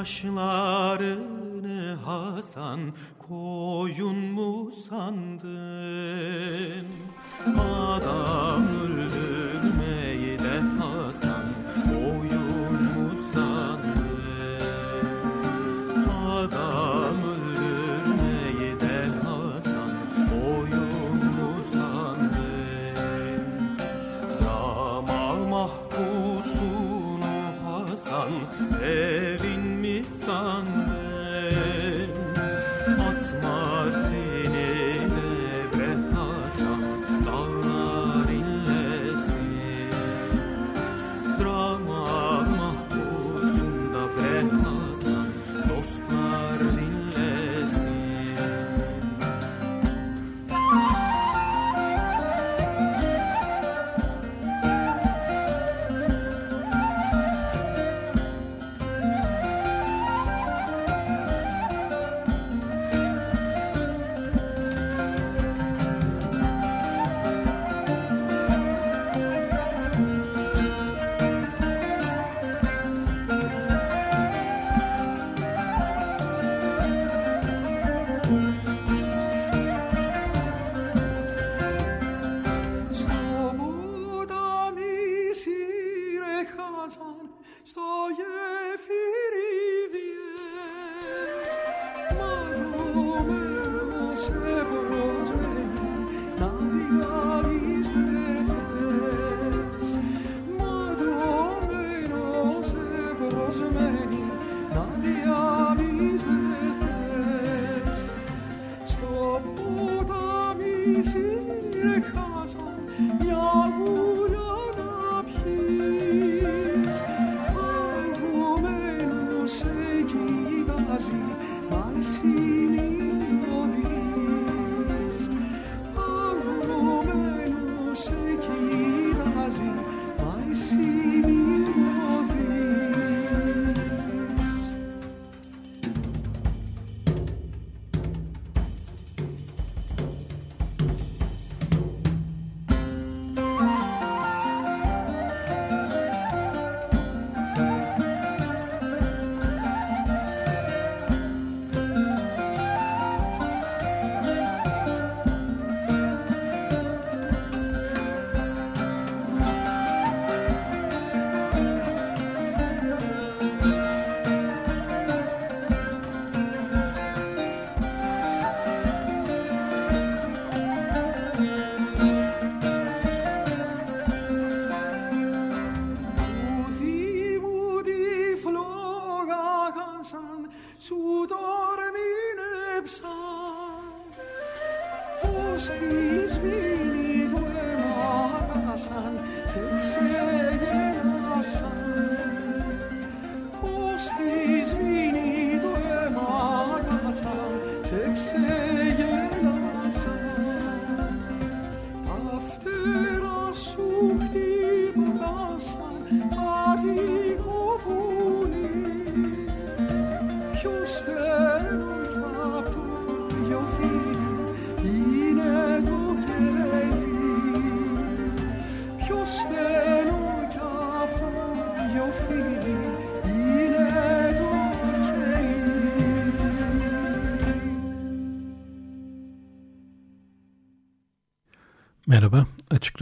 Hashem lá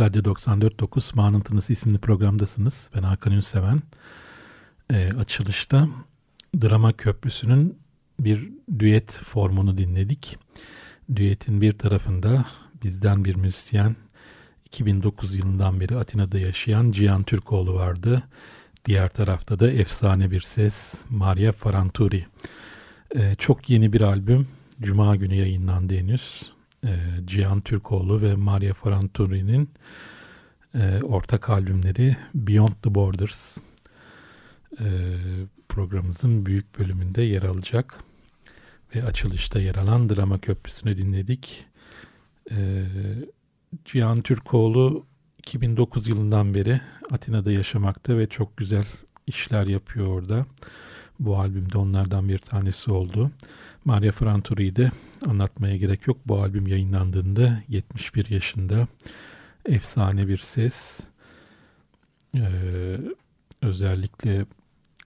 Radyo 94.9 Manıntınız isimli programdasınız. Ben Hakan Ünseven. Ee, açılışta Drama Köprüsü'nün bir düet formunu dinledik. Düetin bir tarafında bizden bir müzisyen, 2009 yılından beri Atina'da yaşayan Cihan Türkoğlu vardı. Diğer tarafta da efsane bir ses Maria Faranturi. Ee, çok yeni bir albüm, Cuma günü yayınlandı henüz e, Cihan Türkoğlu ve Maria Faranturi'nin e, ortak albümleri Beyond the Borders e, programımızın büyük bölümünde yer alacak ve açılışta yer alan Drama Köprüsü'nü dinledik. E, Cihan Türkoğlu 2009 yılından beri Atina'da yaşamakta ve çok güzel işler yapıyor orada. Bu albümde onlardan bir tanesi oldu. Maria Franturi'yi de anlatmaya gerek yok. Bu albüm yayınlandığında 71 yaşında efsane bir ses. Ee, özellikle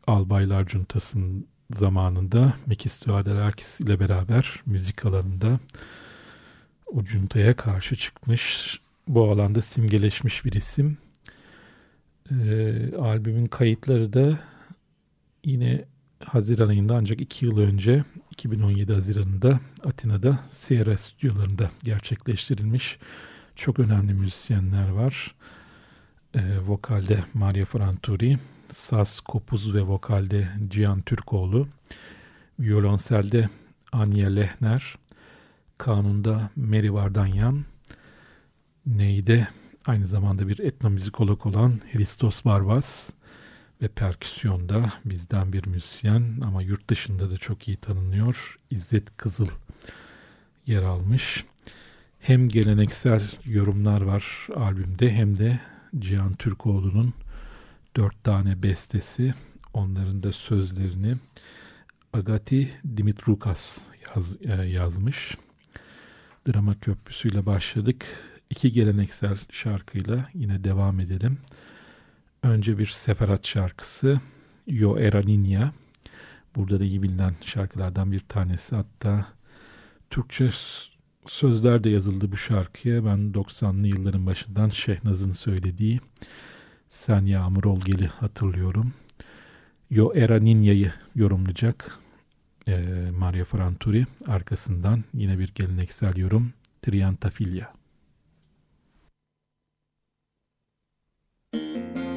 Albaylar Cuntası'nın zamanında Mekis Adelakis ile beraber müzik alanında o cuntaya karşı çıkmış. Bu alanda simgeleşmiş bir isim. Ee, albümün kayıtları da yine Haziran ayında ancak iki yıl önce 2017 Haziran'ında Atina'da Sierra stüdyolarında gerçekleştirilmiş çok önemli müzisyenler var. E, vokalde Maria Franturi, saz, kopuz ve vokalde Cihan Türkoğlu, violonselde Anya Lehner, kanunda Meri Vardanyan, neyde aynı zamanda bir etnomüzikolog olan Hristos Barbas, ve perküsyonda bizden bir müzisyen ama yurt dışında da çok iyi tanınıyor. İzzet Kızıl yer almış. Hem geleneksel yorumlar var albümde hem de Cihan Türkoğlu'nun dört tane bestesi. Onların da sözlerini Agati Dimitrukas yaz, e, yazmış. Drama Köprüsü'yle başladık. İki geleneksel şarkıyla yine devam edelim. Önce bir seferat şarkısı Yo Era Niña. Burada da iyi bilinen şarkılardan bir tanesi. Hatta Türkçe sözler de yazıldı bu şarkıya. Ben 90'lı yılların başından Şehnaz'ın söylediği Sen Yağmur Ol Geli hatırlıyorum. Yo Era Niña'yı yorumlayacak e, Maria Franturi. Arkasından yine bir geleneksel yorum Triantafilya. servir.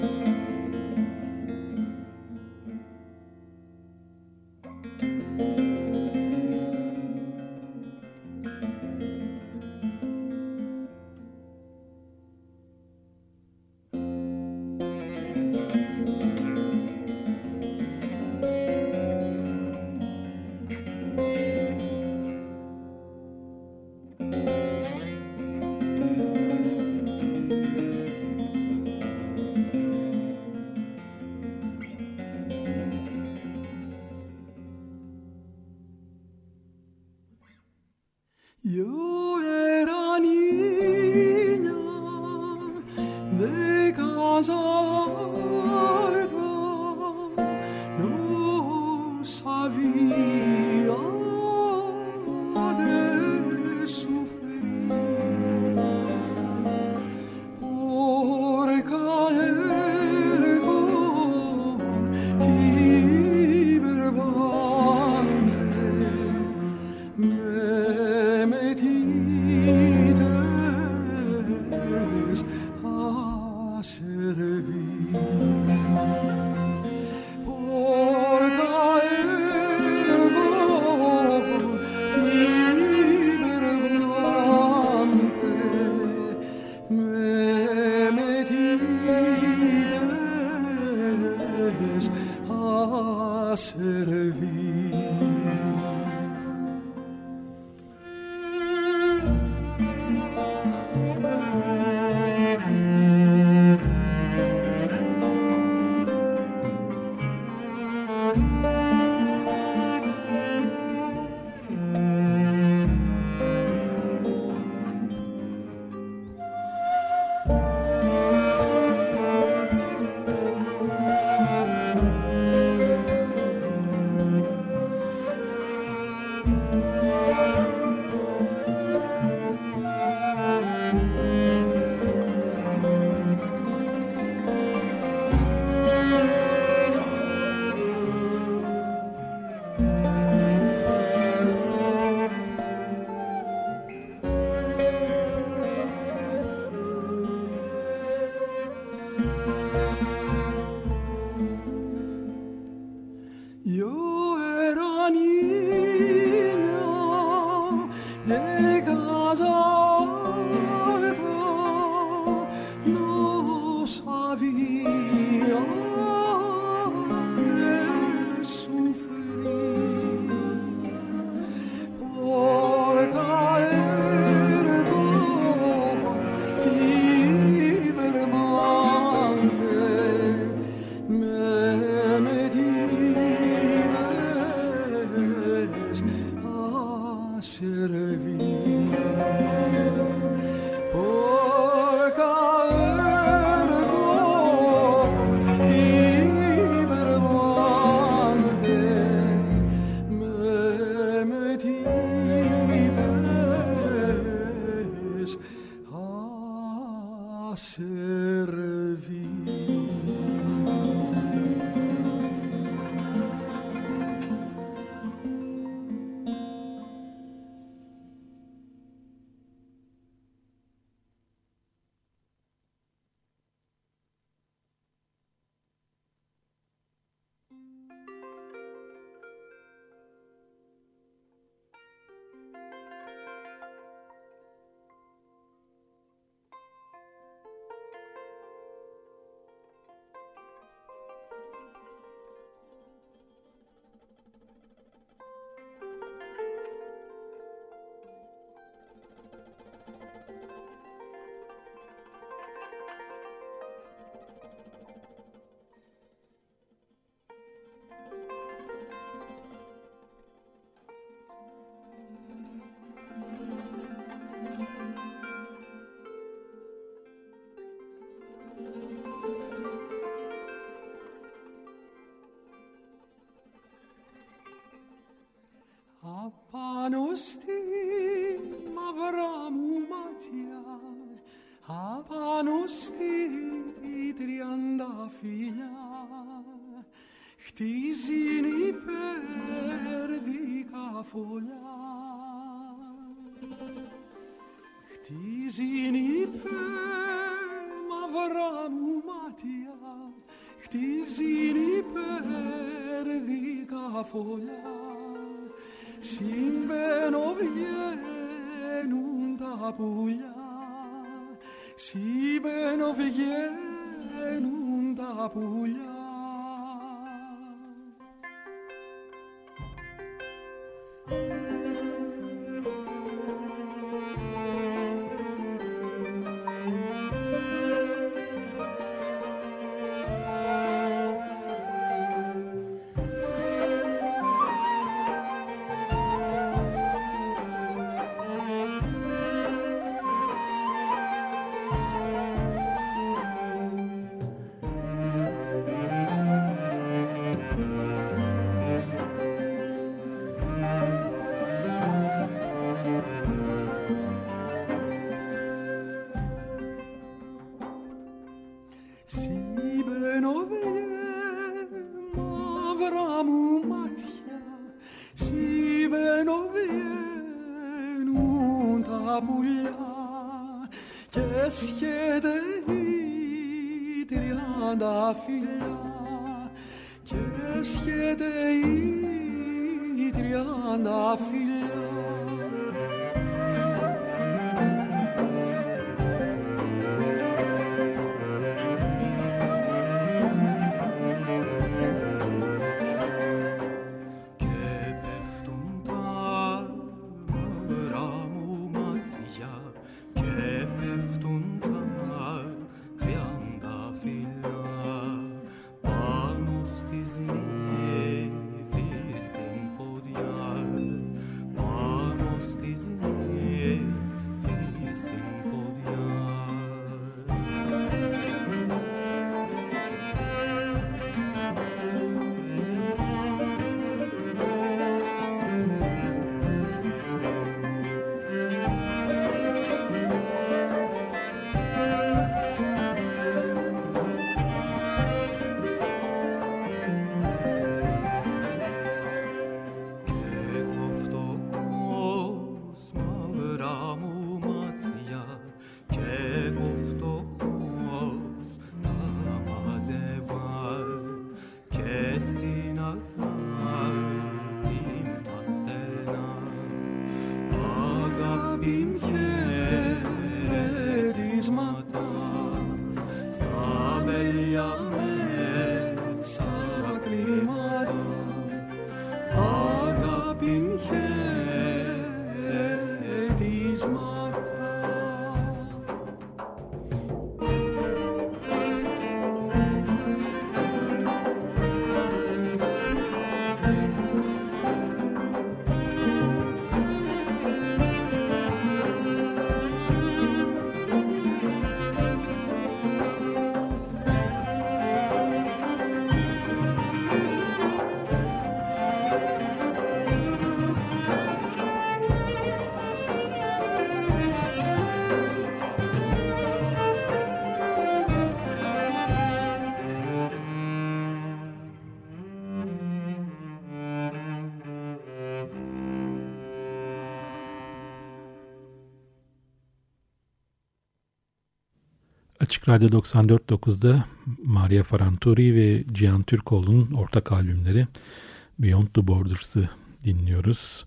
Χτίζει υπέρ μαυρά μου μάτια Χτίζει υπέρδικα φωλιά. Συμπαίνω βγαίνουν τα πουλιά. Συμπαίνω βγαίνουν τα πουλιά Πάσχεται η τριάντα φιλιά και σχέται η τριάντα φιλιά Açık Radyo 94.9'da Maria Faranturi ve Cihan Türkoğlu'nun ortak albümleri Beyond the Borders'ı dinliyoruz.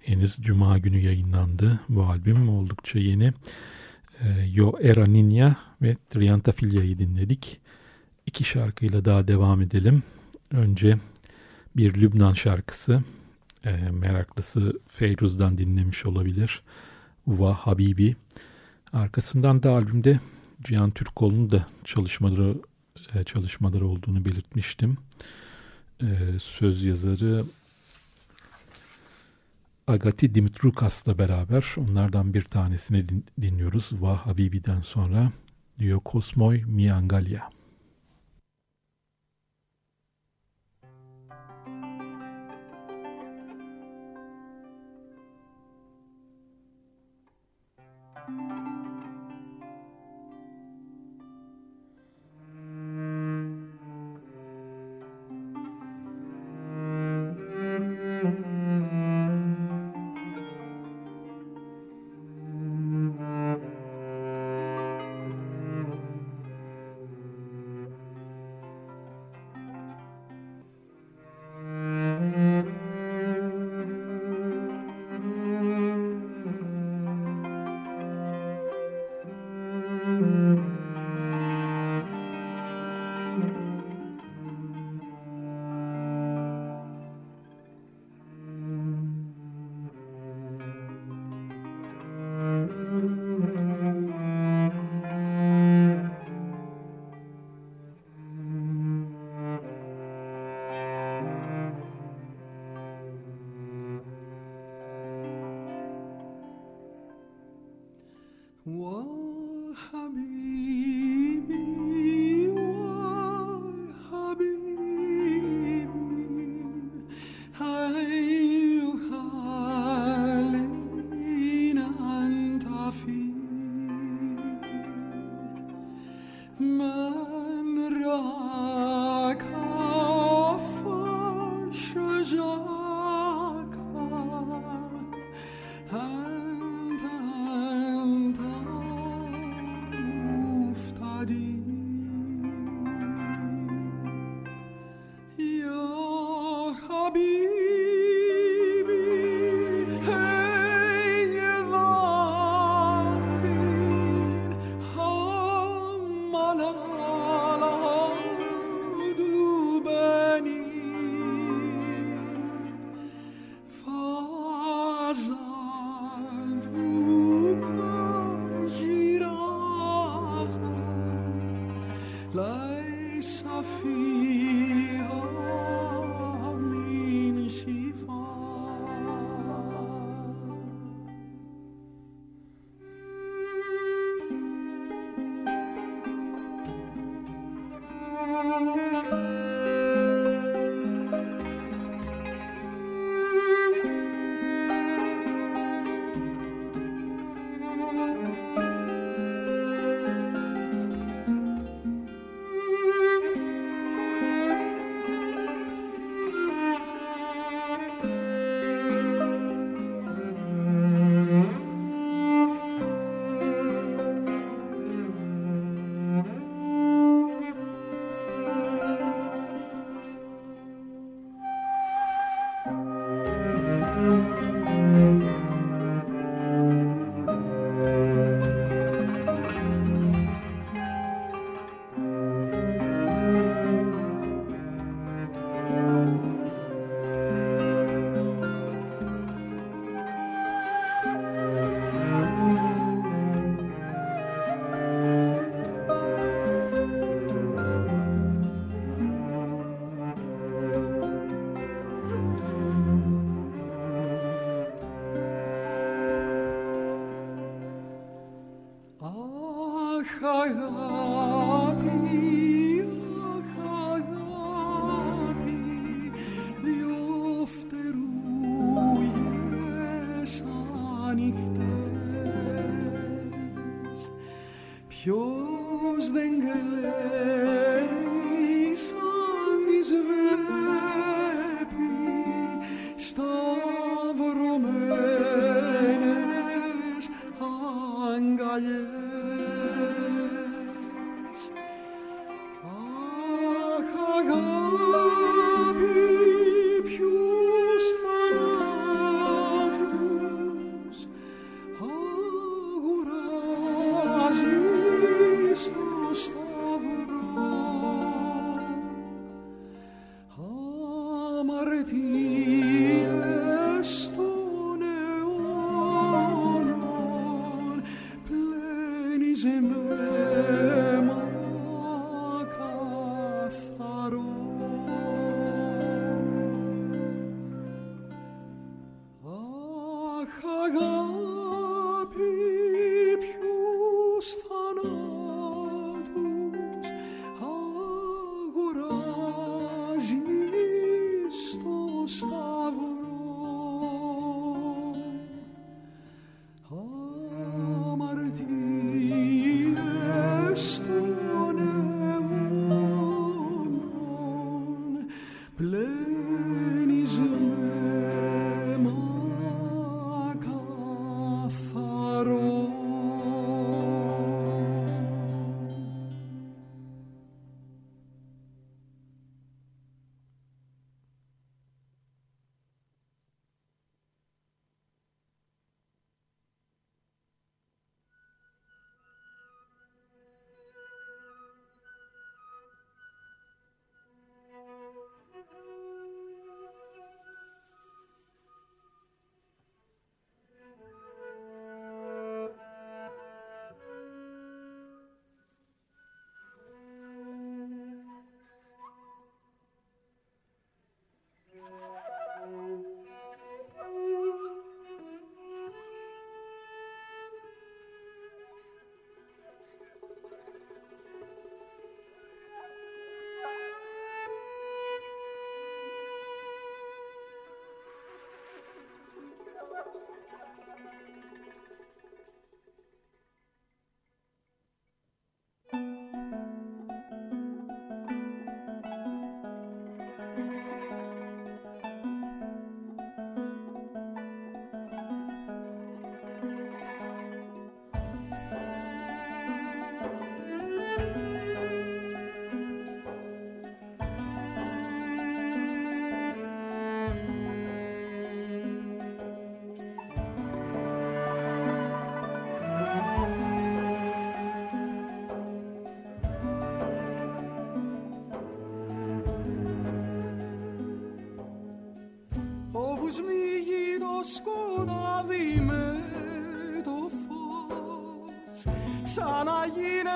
Henüz Cuma günü yayınlandı bu albüm oldukça yeni. Ee, Yo Era Niña ve Triantafilia'yı dinledik. İki şarkıyla daha devam edelim. Önce bir Lübnan şarkısı. E, meraklısı Feyruz'dan dinlemiş olabilir. Uva Habibi. Arkasından da albümde Cihan Türkoğlu'nun da çalışmaları e, çalışmaları olduğunu belirtmiştim. E, söz yazarı Agati Dimitrukas'la beraber onlardan bir tanesini din, dinliyoruz. Vah Habibi'den sonra diyor Kosmoy Miangalya.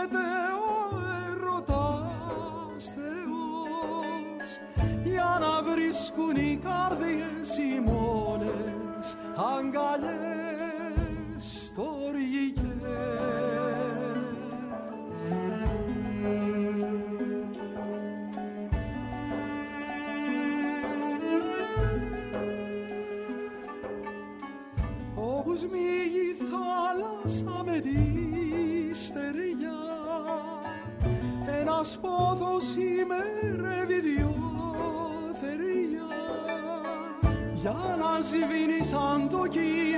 γίνεται Θεός. Για να βρίσκουν οι καρδιές οι μόνες αγκαλιές σβήνει σαν το κύριο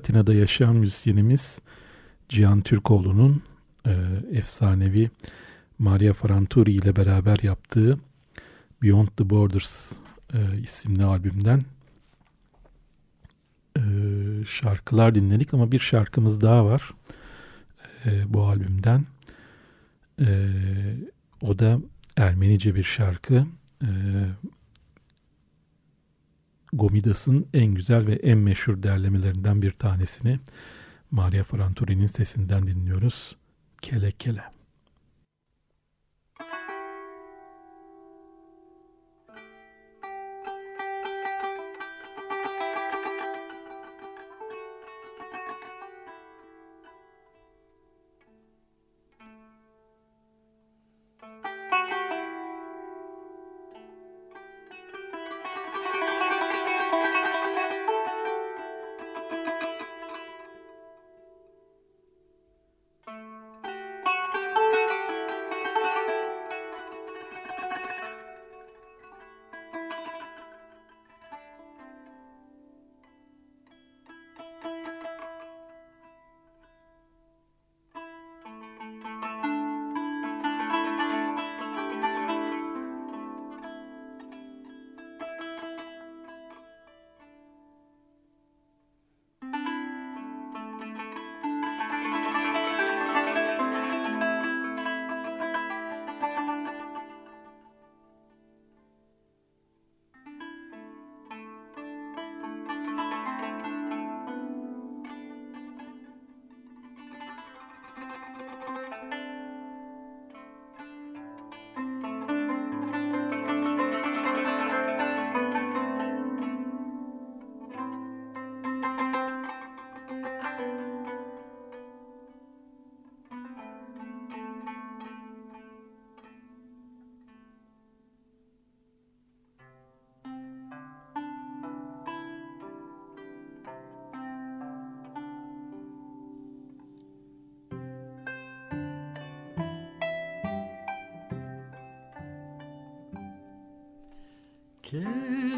Atina'da yaşayan müzisyenimiz Cihan Türkoğlu'nun e, efsanevi Maria Faranturi ile beraber yaptığı Beyond the Borders e, isimli albümden e, şarkılar dinledik ama bir şarkımız daha var e, bu albümden. E, o da Ermenice bir şarkı. E, Gomidas'ın en güzel ve en meşhur derlemelerinden bir tanesini Maria Franturi'nin sesinden dinliyoruz. Kele Kele. Kele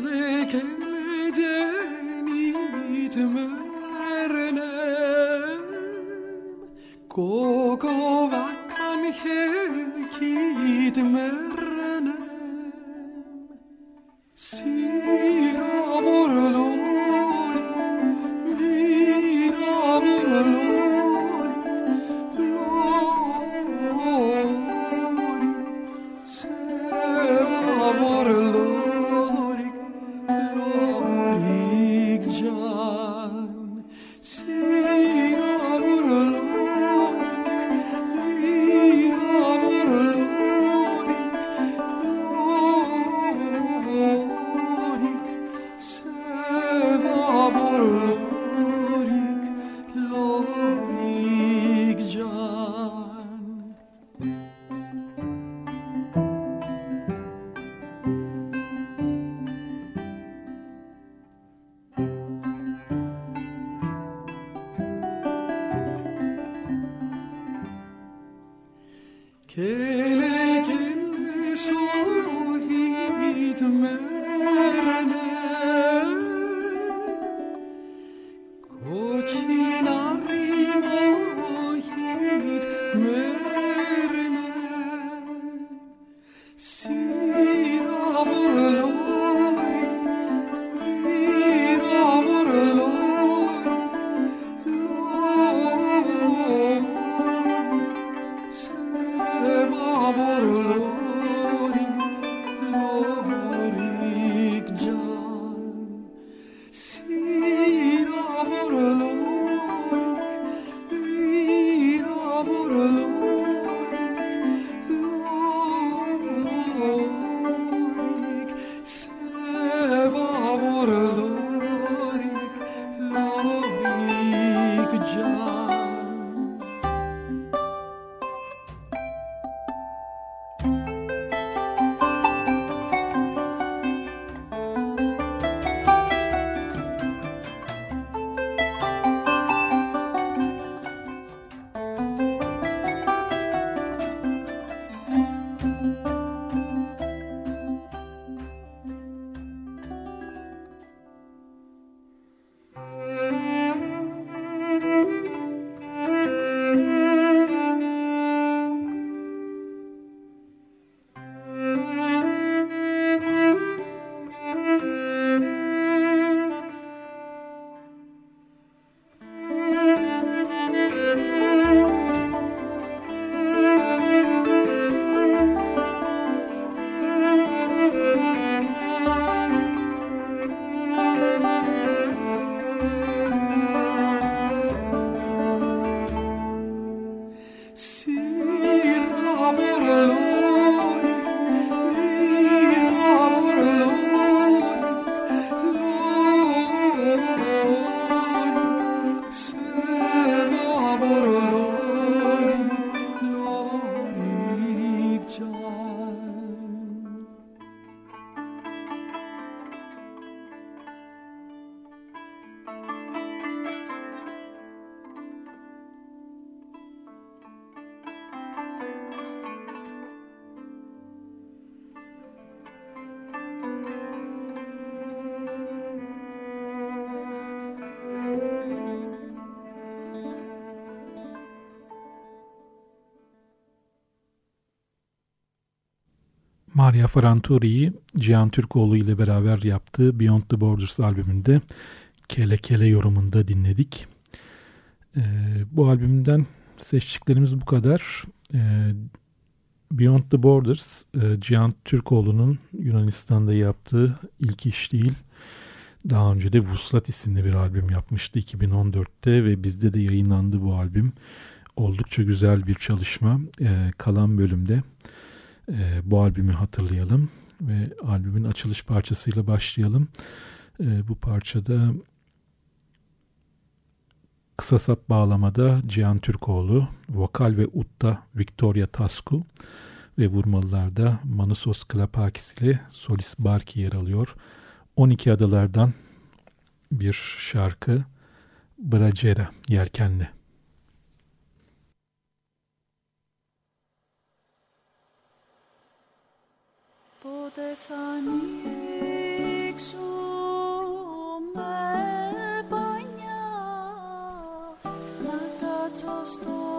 Maria Ferranturi'yi Cihan Türkoğlu ile beraber yaptığı Beyond the Borders albümünde Kele Kele yorumunda dinledik. Ee, bu albümden seçtiklerimiz bu kadar. Ee, Beyond the Borders, e, Cihan Türkoğlu'nun Yunanistan'da yaptığı ilk iş değil. Daha önce de Vuslat isimli bir albüm yapmıştı 2014'te ve bizde de yayınlandı bu albüm. Oldukça güzel bir çalışma. Ee, kalan bölümde e, bu albümü hatırlayalım ve albümün açılış parçasıyla başlayalım. E, bu parçada kısa sap bağlamada Cihan Türkoğlu, vokal ve utta Victoria Tasku ve vurmalılarda Manusos Klapakis ile Solis Barki yer alıyor. 12 adalardan bir şarkı Bracera Yelkenli. Πότε θα ανοίξουμε πανιά να κάτσω στο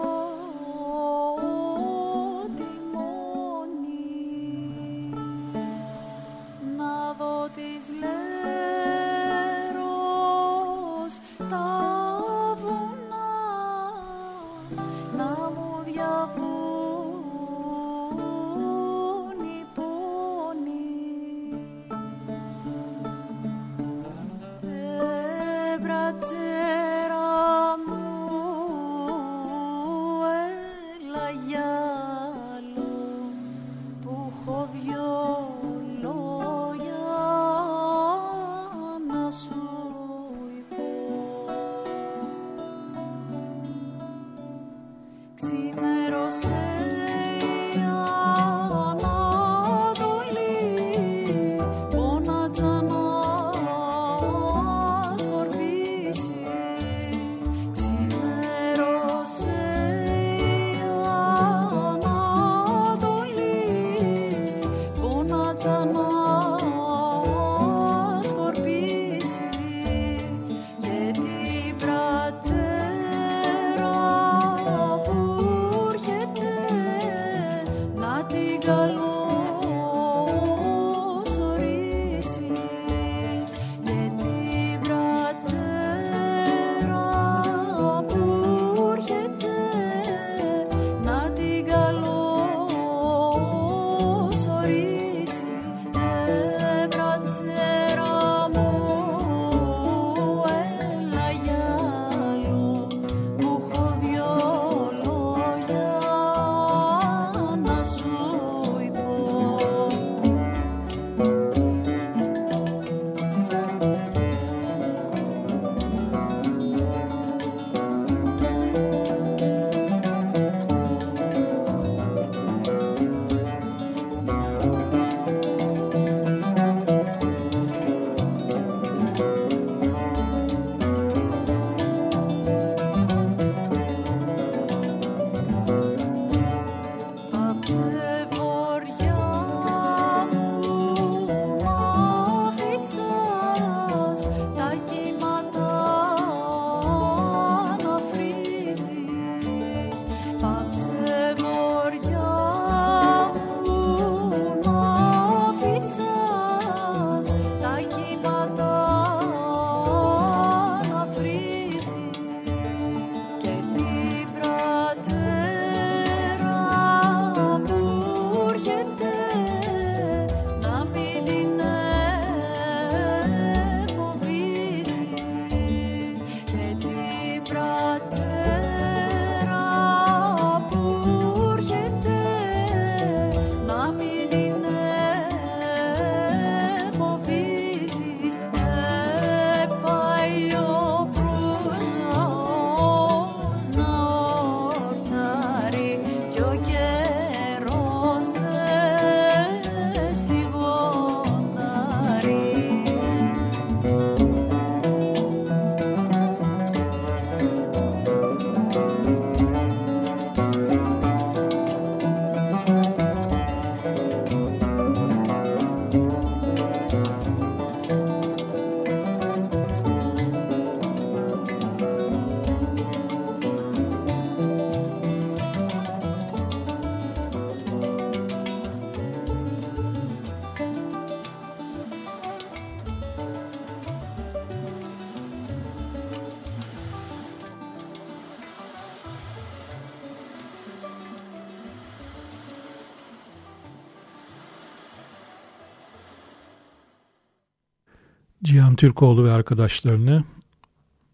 Cihan Türkoğlu ve arkadaşlarını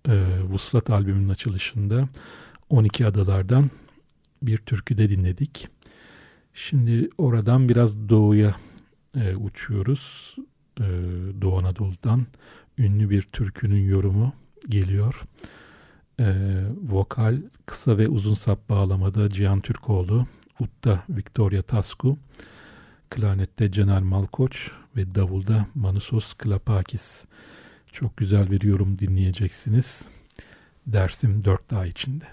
e, Vuslat albümünün açılışında 12 adalardan bir türküde dinledik. Şimdi oradan biraz doğuya e, uçuyoruz. E, Doğu Anadolu'dan ünlü bir türkünün yorumu geliyor. E, vokal kısa ve uzun sap bağlamada Cihan Türkoğlu, utta Victoria Tasku, klarnette Cener Malkoç ve davulda Manusos Klapakis. Çok güzel bir yorum dinleyeceksiniz. Dersim dört daha içinde.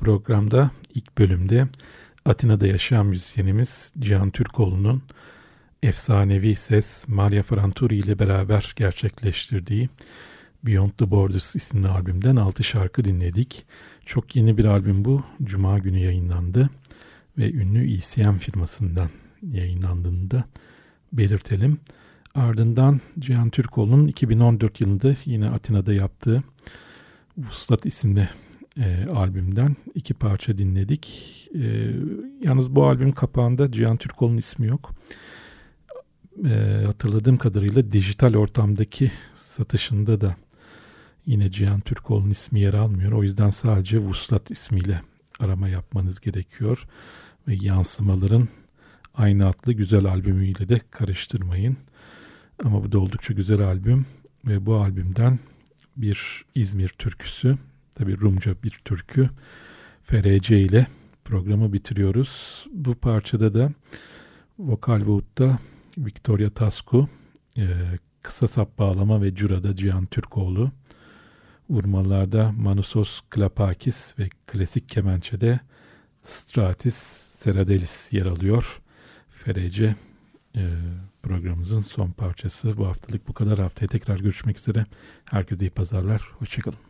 Programda ilk bölümde Atina'da yaşayan müzisyenimiz Cihan Türkoğlu'nun efsanevi ses Maria Franturi ile beraber gerçekleştirdiği Beyond the Borders isimli albümden 6 şarkı dinledik. Çok yeni bir albüm bu. Cuma günü yayınlandı ve ünlü ECM firmasından yayınlandığını da belirtelim. Ardından Cihan Türkoğlu'nun 2014 yılında yine Atina'da yaptığı Vuslat isimli e, albümden iki parça dinledik. E, yalnız bu albüm kapağında Cihan Türkoğlu'nun ismi yok. E, hatırladığım kadarıyla dijital ortamdaki satışında da yine Cihan Türkoğlu'nun ismi yer almıyor. O yüzden sadece Vuslat ismiyle arama yapmanız gerekiyor. Ve yansımaların aynı adlı güzel albümüyle de karıştırmayın. Ama bu da oldukça güzel albüm ve bu albümden bir İzmir türküsü, tabi Rumca bir türkü, FRC ile programı bitiriyoruz. Bu parçada da vokal ve Victoria Tasku, e, kısa sap bağlama ve curada Cihan Türkoğlu, vurmalarda Manusos Klapakis ve klasik kemençede Stratis Seradelis yer alıyor. FRC e, programımızın son parçası. Bu haftalık bu kadar. Haftaya tekrar görüşmek üzere. Herkese iyi pazarlar. Hoşçakalın.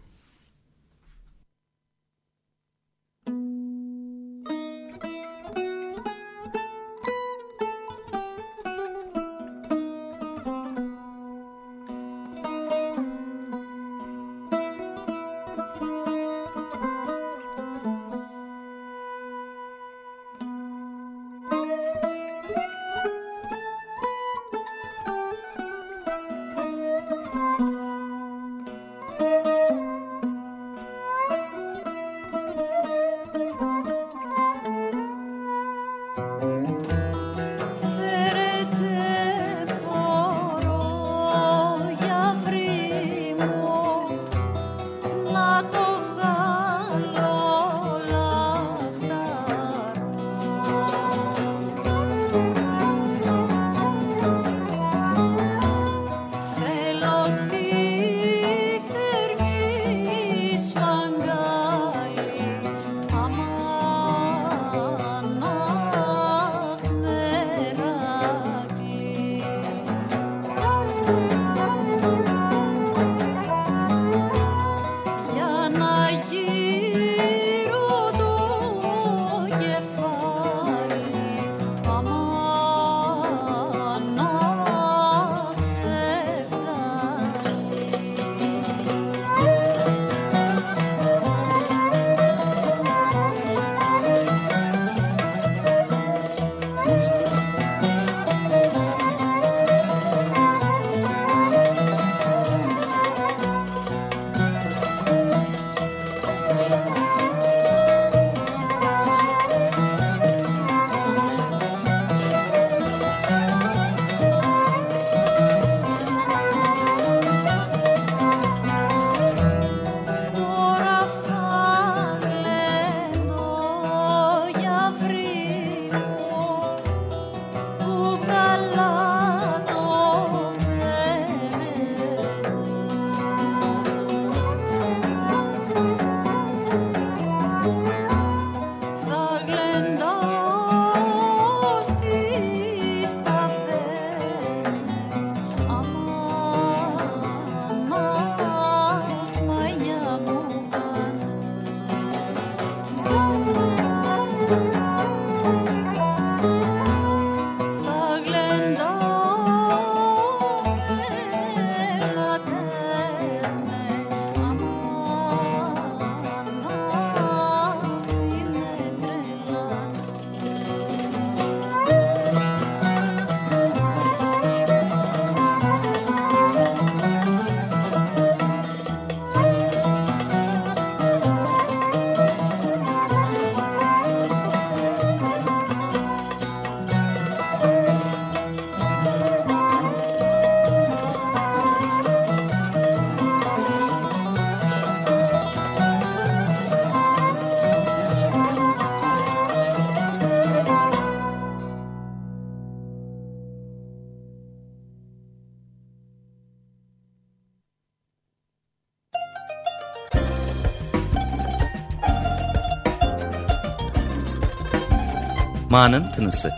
Ma'nın Tınısı.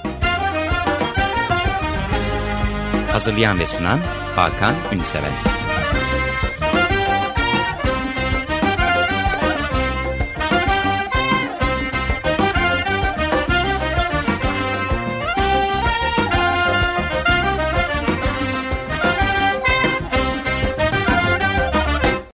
Hazırlayan ve sunan Hakan Ünseven.